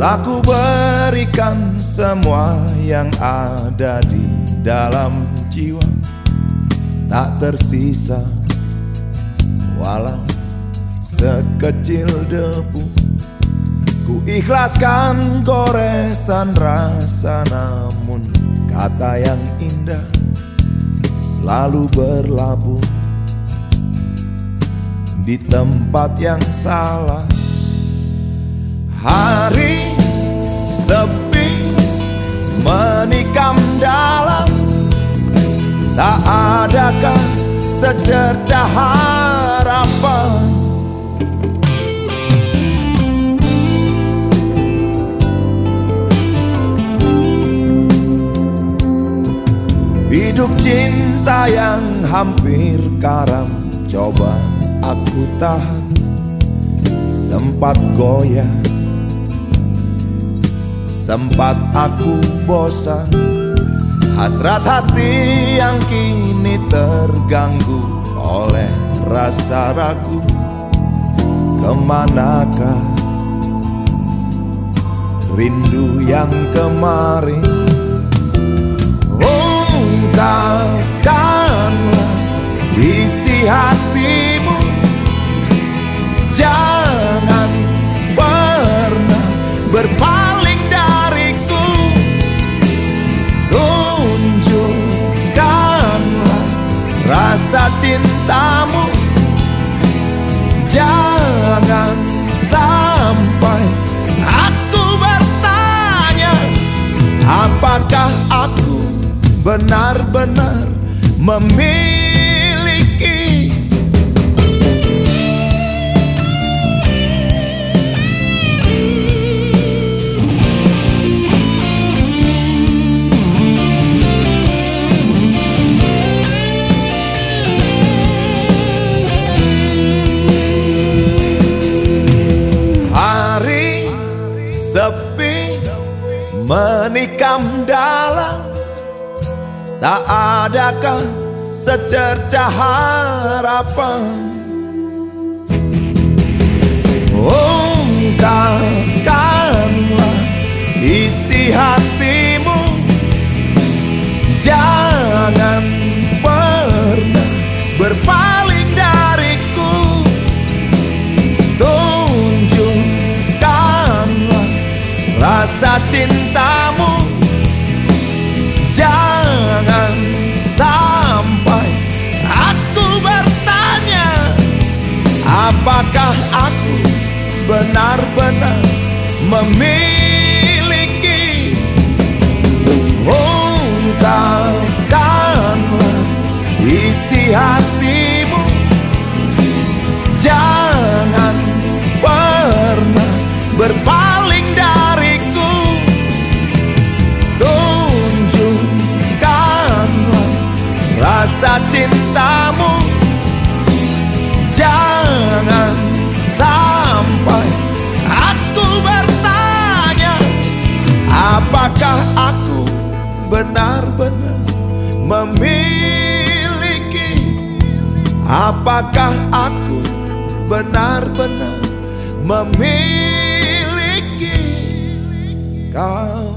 Sampaikan semua yang ada di dalam jiwa. Tak tersisa Walau sekecil debu. Ku ikhlaskan goresan rasa Namun kata yang indah Selalu berlabuh Di tempat yang salah. Hari sepi menikam dalam Tak adakah secercah harapan? Hidup cinta yang hampir karam Coba aku tahan. Sempat goyah Sempat aku bosan. Hasrat hati yang kini terganggu Oleh rasa ragu. Ke manakah Rindu yang kemarin cintamu. Jangan sampai aku bertanya Apakah aku benar-benar memilih menikam dalam. Tak adakah secercah harapan? Ungkapkanlah isi hatimu. Jangan pernah berpaling dariku. Tunjukkanlah rasa cinta memiliki Ungkapkanlah isi hatimu. Jangan Apakah aku benar-benar memiliki? Apakah aku benar-benar memiliki? Kau